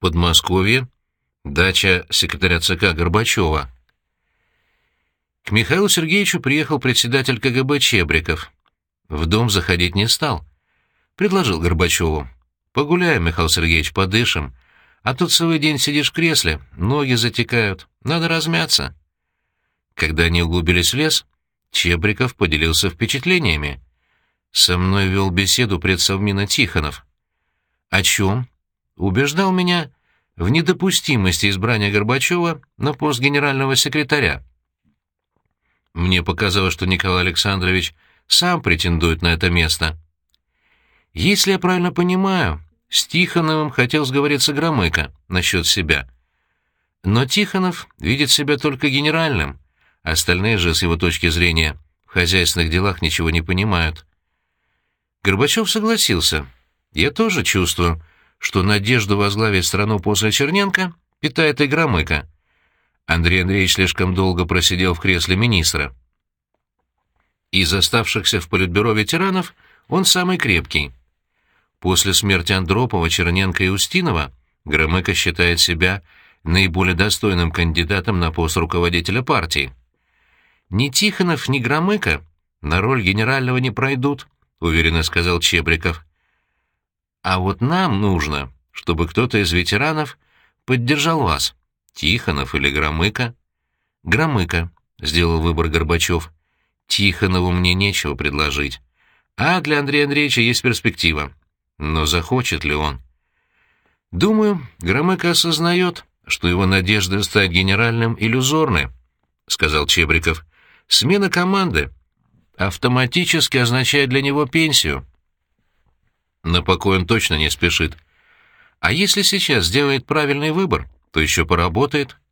Подмосковье, дача секретаря ЦК Горбачева. К Михаилу Сергеевичу приехал председатель КГБ Чебриков. В дом заходить не стал. Предложил Горбачеву. «Погуляем, Михаил Сергеевич, подышим. А тут целый день сидишь в кресле, ноги затекают. Надо размяться». Когда они углубились в лес, Чебриков поделился впечатлениями. Со мной вел беседу предсовмина Тихонов. О чем? Убеждал меня в недопустимости избрания Горбачева на пост генерального секретаря. Мне показалось, что Николай Александрович сам претендует на это место. Если я правильно понимаю, с Тихоновым хотел сговориться Громыко насчет себя. Но Тихонов видит себя только генеральным, остальные же, с его точки зрения, в хозяйственных делах ничего не понимают. Горбачев согласился. Я тоже чувствую, что надежду возглавить страну после Черненко питает и Громыко. Андрей Андреевич слишком долго просидел в кресле министра. Из оставшихся в политбюро ветеранов он самый крепкий. После смерти Андропова, Черненко и Устинова Громыко считает себя наиболее достойным кандидатом на пост руководителя партии. Ни Тихонов, ни Громыко на роль генерального не пройдут, уверенно сказал Чебриков. А вот нам нужно, чтобы кто-то из ветеранов поддержал вас. Тихонов или Громыко? Громыко, сделал выбор Горбачев. Тихонову мне нечего предложить. А для Андрея Андреевича есть перспектива. Но захочет ли он? Думаю, Громыко осознает, что его надежды стать генеральным иллюзорны, сказал Чебриков. Смена команды автоматически означает для него пенсию. На покой он точно не спешит. А если сейчас сделает правильный выбор, то еще поработает —